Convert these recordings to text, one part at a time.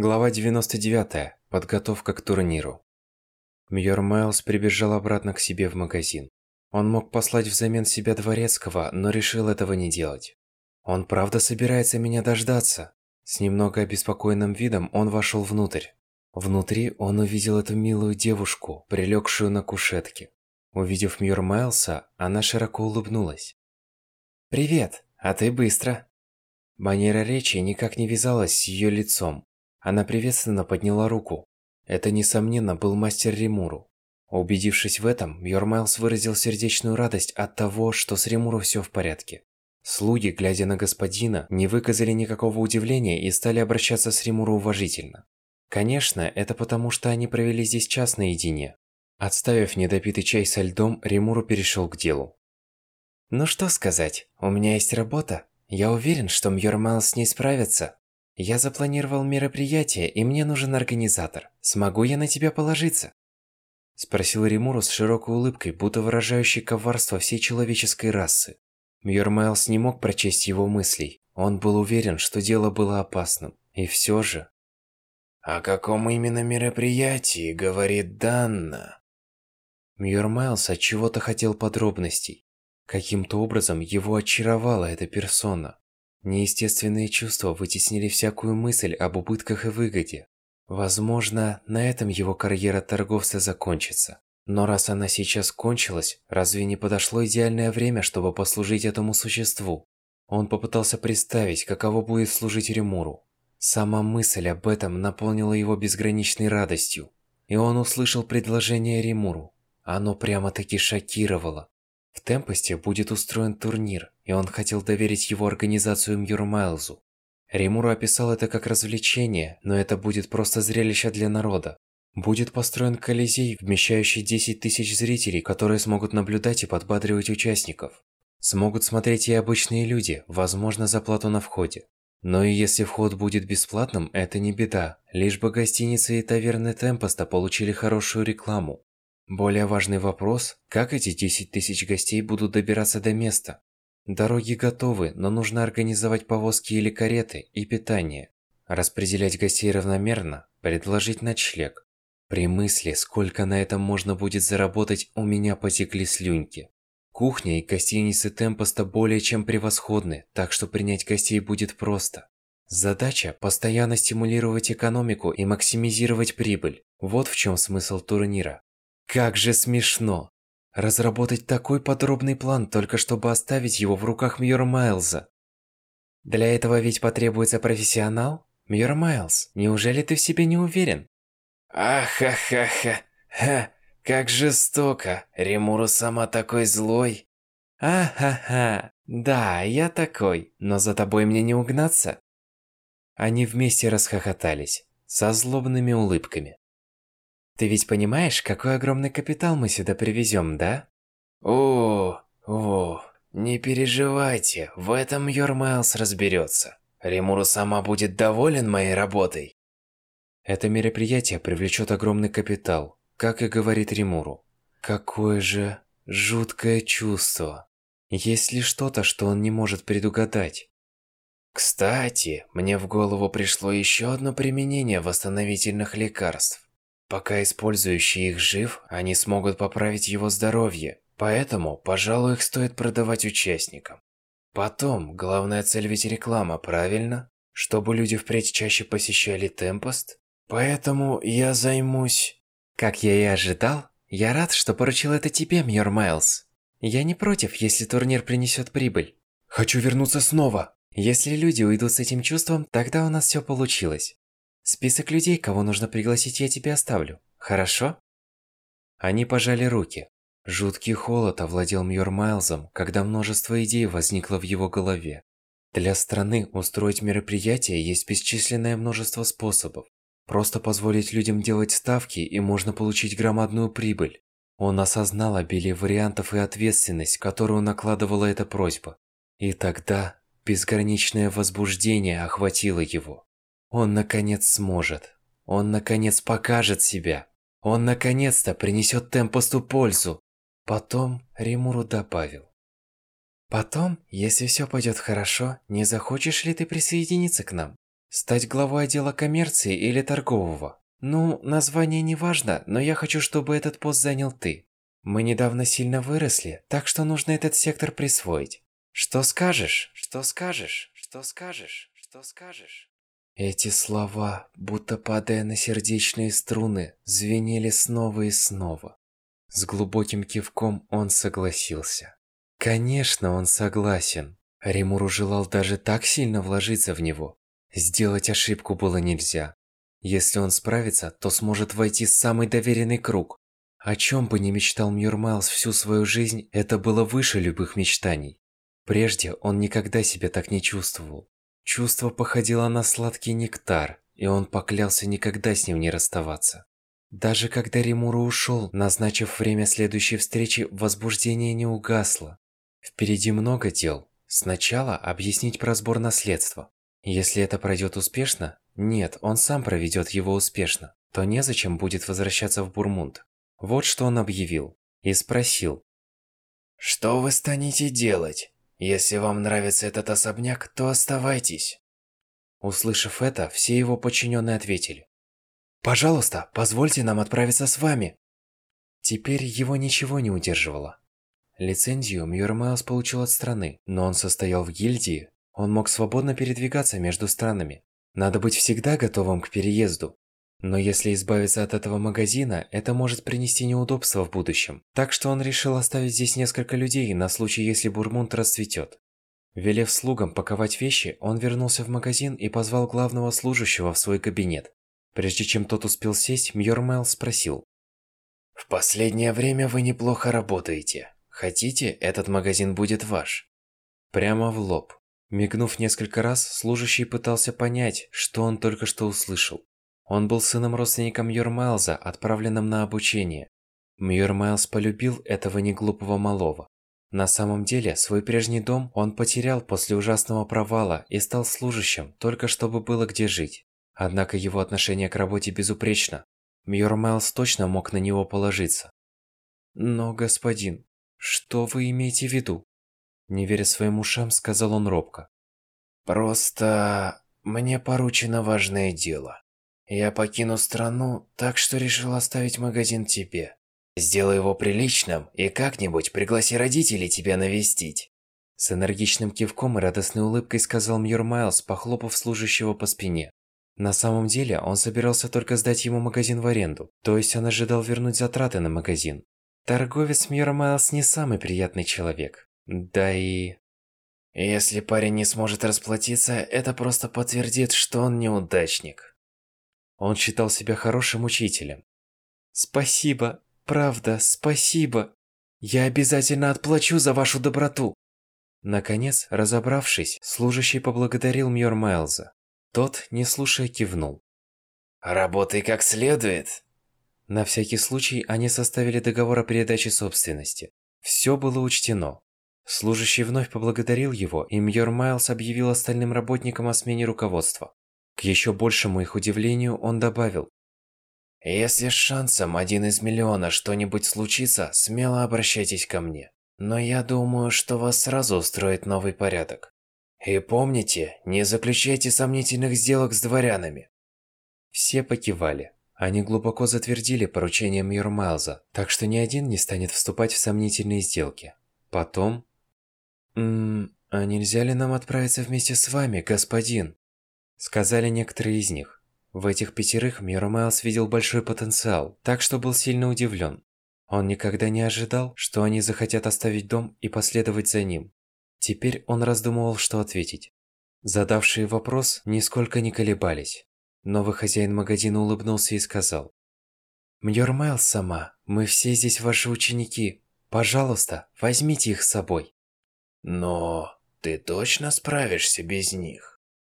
Глава 99. Подготовка к турниру. Мьор Майлз прибежал обратно к себе в магазин. Он мог послать взамен себя Дворецкого, но решил этого не делать. Он правда собирается меня дождаться? С немного обеспокоенным видом он вошел внутрь. Внутри он увидел эту милую девушку, прилегшую на кушетке. Увидев Мьор Майлса, она широко улыбнулась. «Привет, а ты быстро!» Манера речи никак не вязалась с ее лицом, она приветственно подняла руку. Это, несомненно, был мастер Римуру. Убедившись в этом, Йормайлс выразил сердечную радость от того, что с Римуру все в порядке. Слуги, глядя на господина, не выказали никакого удивления и стали обращаться с Римуру уважительно. Конечно, это потому, что они провели здесь час наедине. Отставив недопитый чай со льдом, Римуру перешел к делу. «Ну что сказать, у меня есть работа. Я уверен, что Мьормайл с ней справится. Я запланировал мероприятие, и мне нужен организатор. Смогу я на тебя положиться? Спросил Римуру с широкой улыбкой, будто выражающей коварство всей человеческой расы. Мьор Майлз не мог прочесть его мыслей. Он был уверен, что дело было опасным. И все же... «О каком именно мероприятии?» – говорит Данна. Мьор Майлз от чего-то хотел подробностей. Каким-то образом его очаровала эта персона. Неестественные чувства вытеснили всякую мысль об убытках и выгоде. Возможно, на этом его карьера торговца закончится. Но раз она сейчас кончилась, разве не подошло идеальное время, чтобы послужить этому существу? Он попытался представить, каково будет служить Ремуру. Сама мысль об этом наполнила его безграничной радостью. И он услышал предложение Ремуру. Оно прямо-таки шокировало. В Темпосте будет устроен турнир, и он хотел доверить его организацию Мьюру Майлзу. Римуру описал это как развлечение, но это будет просто зрелище для народа. Будет построен Колизей, вмещающий 10 тысяч зрителей, которые смогут наблюдать и подбадривать участников. Смогут смотреть и обычные люди, возможно, за плату на входе. Но и если вход будет бесплатным, это не беда, лишь бы гостиницы и таверны Темпоста получили хорошую рекламу. Более важный вопрос – как эти 10 тысяч гостей будут добираться до места? Дороги готовы, но нужно организовать повозки или кареты и питание. Распределять гостей равномерно, предложить ночлег. При мысли, сколько на этом можно будет заработать, у меня потекли слюньки. Кухня и гостиницы Темпоста более чем превосходны, так что принять гостей будет просто. Задача – постоянно стимулировать экономику и максимизировать прибыль. Вот в чем смысл турнира. Как же смешно! Разработать такой подробный план, только чтобы оставить его в руках Мьора Майлза. Для этого ведь потребуется профессионал? Мьор Майлз, неужели ты в себе не уверен? Ахахаха, ха, как жестоко, Римуру сама такой злой. Ахаха, да, я такой, но за тобой мне не угнаться. Они вместе расхохотались, со злобными улыбками. Ты ведь понимаешь, какой огромный капитал мы сюда привезем, да? О, о, не переживайте, в этом Йормайлс разберется. Римуру сама будет доволен моей работой. Это мероприятие привлечет огромный капитал, как и говорит Римуру. Какое же жуткое чувство. Есть ли что-то, что он не может предугадать? Кстати, мне в голову пришло еще одно применение восстановительных лекарств. Пока использующий их жив, они смогут поправить его здоровье, поэтому, пожалуй, их стоит продавать участникам. Потом, главная цель ведь реклама, правильно? Чтобы люди впредь чаще посещали Темпост? Поэтому я займусь... Как я и ожидал, я рад, что поручил это тебе, Мьор Майлз. Я не против, если турнир принесет прибыль. Хочу вернуться снова. Если люди уйдут с этим чувством, тогда у нас все получилось. Список людей, кого нужно пригласить, я тебе оставлю. Хорошо? Они пожали руки. Жуткий холод овладел Мьор Майлзом, когда множество идей возникло в его голове. Для страны устроить мероприятие есть бесчисленное множество способов. Просто позволить людям делать ставки, и можно получить громадную прибыль. Он осознал обилие вариантов и ответственность, которую накладывала эта просьба. И тогда безграничное возбуждение охватило его. Он наконец сможет. Он наконец покажет себя. Он наконец-то принесет Темпосту пользу. Потом Римуру добавил. Потом, если все пойдет хорошо, не захочешь ли ты присоединиться к нам? Стать главой отдела коммерции или торгового? Ну, название не важно, но я хочу, чтобы этот пост занял ты. Мы недавно сильно выросли, так что нужно этот сектор присвоить. Что скажешь? Что скажешь? Что скажешь? Что скажешь? Эти слова, будто падая на сердечные струны, звенели снова и снова. С глубоким кивком он согласился. Конечно, он согласен. Римуру желал даже так сильно вложиться в него. Сделать ошибку было нельзя. Если он справится, то сможет войти в самый доверенный круг. О чем бы ни мечтал Мьюрмайлз всю свою жизнь, это было выше любых мечтаний. Прежде он никогда себя так не чувствовал. Чувство походило на сладкий нектар, и он поклялся никогда с ним не расставаться. Даже когда Римуру ушел, назначив время следующей встречи, возбуждение не угасло. Впереди много дел. Сначала объяснить про сбор наследства. Если это пройдет успешно, нет, он сам проведет его успешно, то незачем будет возвращаться в Бурмунд. Вот что он объявил. И спросил. «Что вы станете делать? Если вам нравится этот особняк, то оставайтесь. Услышав это, все его подчиненные ответили. «Пожалуйста, позвольте нам отправиться с вами!» Теперь его ничего не удерживало. Лицензию Мьюрмайлз получил от страны, но он состоял в гильдии, он мог свободно передвигаться между странами. Надо быть всегда готовым к переезду. Но если избавиться от этого магазина, это может принести неудобства в будущем. Так что он решил оставить здесь несколько людей на случай, если Бурмунд расцветет. Велев слугам паковать вещи, он вернулся в магазин и позвал главного служащего в свой кабинет. Прежде чем тот успел сесть, Мьормайл спросил. «В последнее время вы неплохо работаете. Хотите, этот магазин будет ваш?» Прямо в лоб. Мигнув несколько раз, служащий пытался понять, что он только что услышал. Он был сыном-родственником Йормайлза, отправленным на обучение. Мьюрмайлз полюбил этого неглупого малого. На самом деле, свой прежний дом он потерял после ужасного провала и стал служащим, только чтобы было где жить. Однако его отношение к работе безупречно. Мьюрмайлз точно мог на него положиться. «Но, господин, что вы имеете в виду?» Не веря своим ушам, сказал он робко. «Просто мне поручено важное дело. Я покину страну, так что решил оставить магазин тебе. Сделай его приличным и как-нибудь пригласи родителей тебя навестить. С энергичным кивком и радостной улыбкой сказал Мьюр Майлз, похлопав служащего по спине. На самом деле, он собирался только сдать ему магазин в аренду, то есть он ожидал вернуть затраты на магазин. Торговец Мьюр Майлз не самый приятный человек. Да и... Если парень не сможет расплатиться, это просто подтвердит, что он неудачник. Он считал себя хорошим учителем. «Спасибо, правда, спасибо. Я обязательно отплачу за вашу доброту». Наконец, разобравшись, служащий поблагодарил Мьор Майлза. Тот, не слушая, кивнул. «Работай как следует». На всякий случай они составили договор о передаче собственности. Все было учтено. Служащий вновь поблагодарил его, и Мьор Майлз объявил остальным работникам о смене руководства. К еще большему их удивлению, он добавил. «Если с шансом один из миллиона что-нибудь случится, смело обращайтесь ко мне. Но я думаю, что вас сразу устроит новый порядок. И помните, не заключайте сомнительных сделок с дворянами». Все покивали. Они глубоко затвердили поручение Мьюрмайлза, так что ни один не станет вступать в сомнительные сделки. Потом... «Ммм, а нельзя ли нам отправиться вместе с вами, господин?» Сказали некоторые из них. В этих пятерых Миромайлс видел большой потенциал, так что был сильно удивлен. Он никогда не ожидал, что они захотят оставить дом и последовать за ним. Теперь он раздумывал, что ответить. Задавшие вопрос нисколько не колебались. Новый хозяин магазина улыбнулся и сказал. «Мьор Майлз сама, мы все здесь ваши ученики. Пожалуйста, возьмите их с собой». «Но ты точно справишься без них?»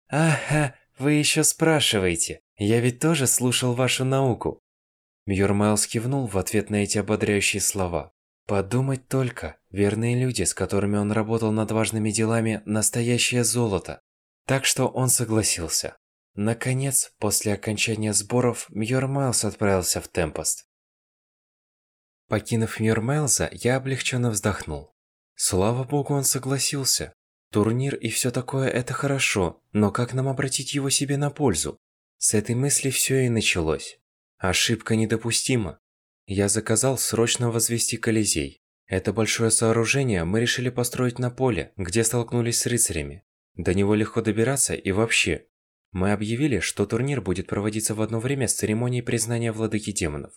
«Ага, вы еще спрашиваете. Я ведь тоже слушал вашу науку». Мьюрмайлс кивнул в ответ на эти ободряющие слова. Подумать только, верные люди, с которыми он работал над важными делами, настоящее золото. Так что он согласился. Наконец, после окончания сборов, Мьюрмайлс отправился в Темпест. Покинув Мьюрмайлза, я облегченно вздохнул. Слава богу, он согласился. Турнир и все такое – это хорошо, но как нам обратить его себе на пользу? С этой мысли все и началось. Ошибка недопустима. Я заказал срочно возвести Колизей. Это большое сооружение мы решили построить на поле, где столкнулись с рыцарями. До него легко добираться и вообще. Мы объявили, что турнир будет проводиться в одно время с церемонией признания владыки демонов.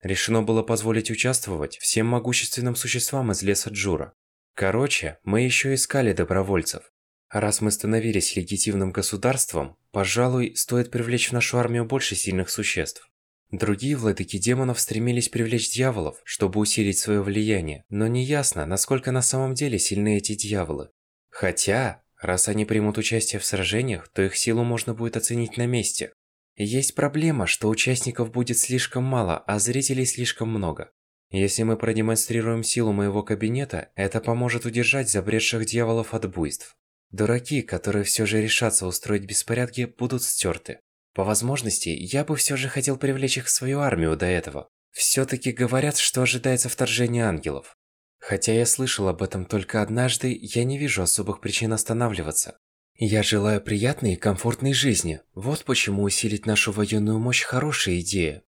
Решено было позволить участвовать всем могущественным существам из леса Джура. Короче, мы еще искали добровольцев. Раз мы становились легитимным государством, пожалуй, стоит привлечь в нашу армию больше сильных существ. Другие владыки демонов стремились привлечь дьяволов, чтобы усилить свое влияние, но неясно, насколько на самом деле сильны эти дьяволы. Хотя, раз они примут участие в сражениях, то их силу можно будет оценить на месте. Есть проблема, что участников будет слишком мало, а зрителей слишком много. Если мы продемонстрируем силу моего кабинета, это поможет удержать забредших дьяволов от буйств. Дураки, которые все же решатся устроить беспорядки, будут стерты. По возможности, я бы все же хотел привлечь их в свою армию до этого. Все-таки говорят, что ожидается вторжение ангелов. Хотя я слышал об этом только однажды, я не вижу особых причин останавливаться. Я желаю приятной и комфортной жизни. Вот почему усилить нашу военную мощь хорошая идея.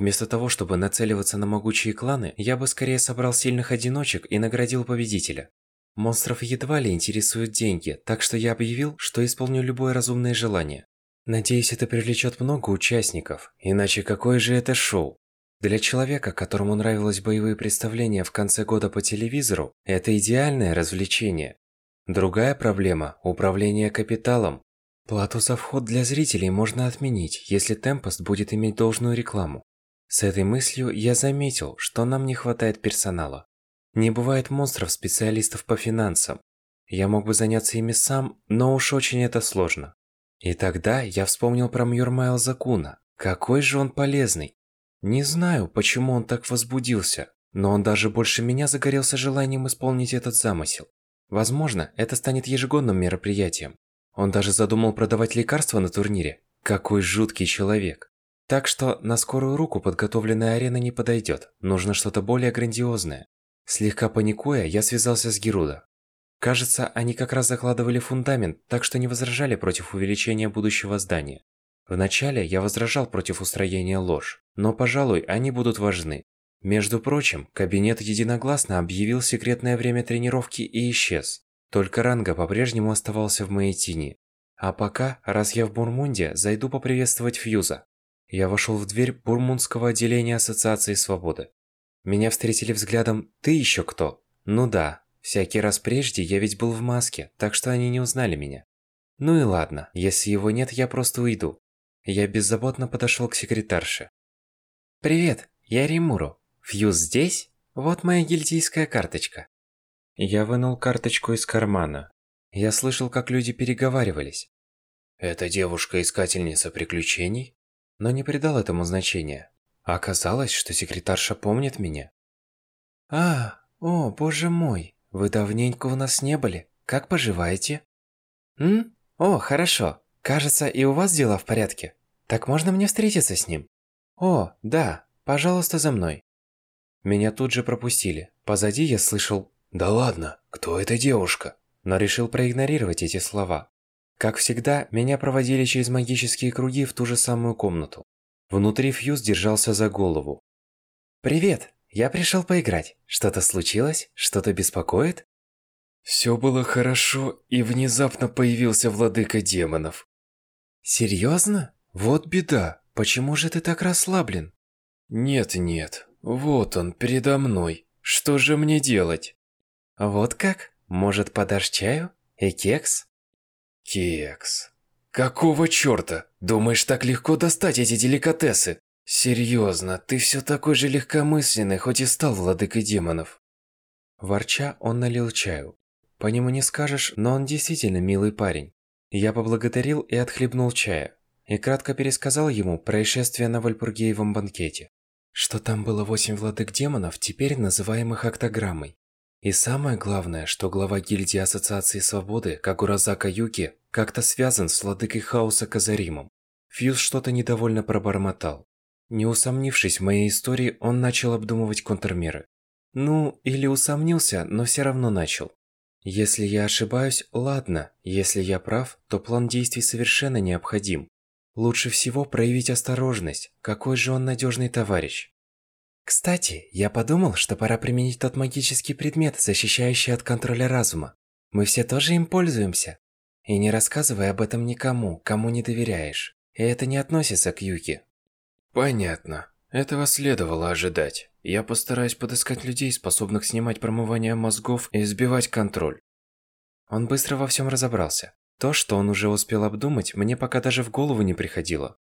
Вместо того, чтобы нацеливаться на могучие кланы, я бы скорее собрал сильных одиночек и наградил победителя. Монстров едва ли интересуют деньги, так что я объявил, что исполню любое разумное желание. Надеюсь, это привлечет много участников, иначе какое же это шоу? Для человека, которому нравилось боевые представления в конце года по телевизору, это идеальное развлечение. Другая проблема – управление капиталом. Плату за вход для зрителей можно отменить, если Темпост будет иметь должную рекламу. С этой мыслью я заметил, что нам не хватает персонала. Не бывает монстров-специалистов по финансам. Я мог бы заняться ими сам, но уж очень это сложно. И тогда я вспомнил про Мьюрмайл Закуна. Какой же он полезный. Не знаю, почему он так возбудился, но он даже больше меня загорелся желанием исполнить этот замысел. Возможно, это станет ежегодным мероприятием. Он даже задумал продавать лекарства на турнире. Какой жуткий человек. Так что на скорую руку подготовленная арена не подойдет, нужно что-то более грандиозное. Слегка паникуя, я связался с Геруда. Кажется, они как раз закладывали фундамент, так что не возражали против увеличения будущего здания. Вначале я возражал против устроения лож, но, пожалуй, они будут важны. Между прочим, кабинет единогласно объявил секретное время тренировки и исчез. Только Ранга по-прежнему оставался в моей тени. А пока, раз я в Бурмунде, зайду поприветствовать Фьюза. Я вошел в дверь Бурмунского отделения Ассоциации Свободы. Меня встретили взглядом «Ты еще кто?» Ну да, всякий раз прежде я ведь был в маске, так что они не узнали меня. Ну и ладно, если его нет, я просто уйду. Я беззаботно подошел к секретарше. «Привет, я Римуру. Фьюз здесь? Вот моя гильдийская карточка». Я вынул карточку из кармана. Я слышал, как люди переговаривались. «Это девушка-искательница приключений?» Но не придал этому значения. А оказалось, что секретарша помнит меня. «А, о, боже мой, вы давненько у нас не были. Как поживаете?» «М? О, хорошо. Кажется, и у вас дела в порядке. Так можно мне встретиться с ним?» «О, да, пожалуйста, за мной». Меня тут же пропустили. Позади я слышал «Да ладно, кто эта девушка?» Но решил проигнорировать эти слова. Как всегда, меня проводили через магические круги в ту же самую комнату. Внутри Фьюз держался за голову. «Привет! Я пришел поиграть. Что-то случилось? Что-то беспокоит?» Все было хорошо, и внезапно появился владыка демонов. «Серьезно? Вот беда. Почему же ты так расслаблен?» «Нет-нет, вот он передо мной. Что же мне делать?» «Вот как? Может, подашь чаю? И кекс?» Кекс. Какого чёрта? Думаешь, так легко достать эти деликатесы? Серьезно, ты все такой же легкомысленный, хоть и стал владыкой демонов. Ворча, он налил чаю. По нему не скажешь, но он действительно милый парень. Я поблагодарил и отхлебнул чая. И кратко пересказал ему происшествие на Вальпургиевом банкете. Что там было восемь владык демонов, теперь называемых октограммой. И самое главное, что глава гильдии Ассоциации Свободы, Кагуразака Юки, как-то связан с владыкой хаоса Казаримом. Фьюз что-то недовольно пробормотал. Не усомнившись в моей истории, он начал обдумывать контрмеры. Ну, или усомнился, но все равно начал. Если я ошибаюсь, ладно. Если я прав, то план действий совершенно необходим. Лучше всего проявить осторожность. Какой же он надежный товарищ. Кстати, я подумал, что пора применить тот магический предмет, защищающий от контроля разума. Мы все тоже им пользуемся. И не рассказывай об этом никому, кому не доверяешь. И это не относится к Юки. Понятно. Этого следовало ожидать. Я постараюсь подыскать людей, способных снимать промывание мозгов и сбивать контроль. Он быстро во всем разобрался. То, что он уже успел обдумать, мне пока даже в голову не приходило.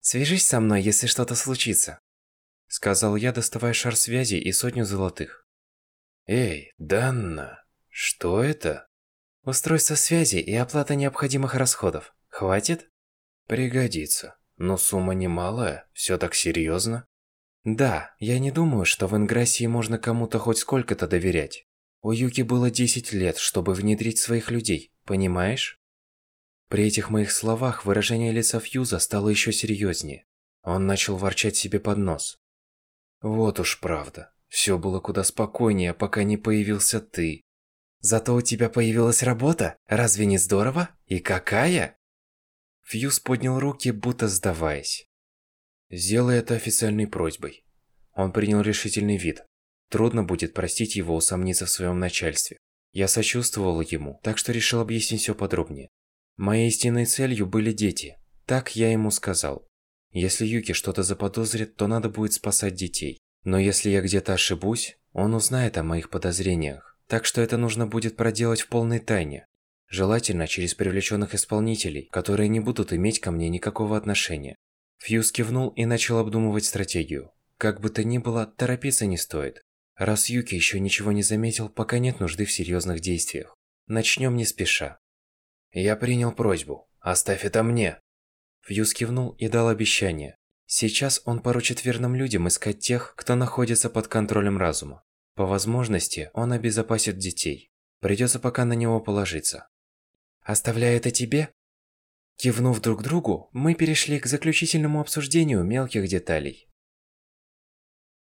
«Свяжись со мной, если что-то случится», – сказал я, доставая шар связи и сотню золотых. «Эй, Данна, что это?» «Устройство связи и оплата необходимых расходов. Хватит?» «Пригодится. Но сумма немалая, все так серьезно?» «Да, я не думаю, что в Инграссии можно кому-то хоть сколько-то доверять. У Юки было 10 лет, чтобы внедрить своих людей, понимаешь?» При этих моих словах выражение лица Фьюза стало еще серьезнее. Он начал ворчать себе под нос. «Вот уж правда. Все было куда спокойнее, пока не появился ты. Зато у тебя появилась работа? Разве не здорово? И какая?» Фьюз поднял руки, будто сдаваясь. «Сделай это официальной просьбой». Он принял решительный вид. Трудно будет простить его усомниться в своем начальстве. Я сочувствовал ему, так что решил объяснить все подробнее. Моей истинной целью были дети. Так я ему сказал. Если Юки что-то заподозрит, то надо будет спасать детей. Но если я где-то ошибусь, он узнает о моих подозрениях. Так что это нужно будет проделать в полной тайне. Желательно через привлеченных исполнителей, которые не будут иметь ко мне никакого отношения. Фьюз кивнул и начал обдумывать стратегию. Как бы то ни было, торопиться не стоит. Раз Юки еще ничего не заметил, пока нет нужды в серьезных действиях. Начнем не спеша. Я принял просьбу. Оставь это мне. Фьюз кивнул и дал обещание. Сейчас он поручит верным людям искать тех, кто находится под контролем разума. По возможности, он обезопасит детей. Придется пока на него положиться. Оставляю это тебе? Кивнув друг другу, мы перешли к заключительному обсуждению мелких деталей.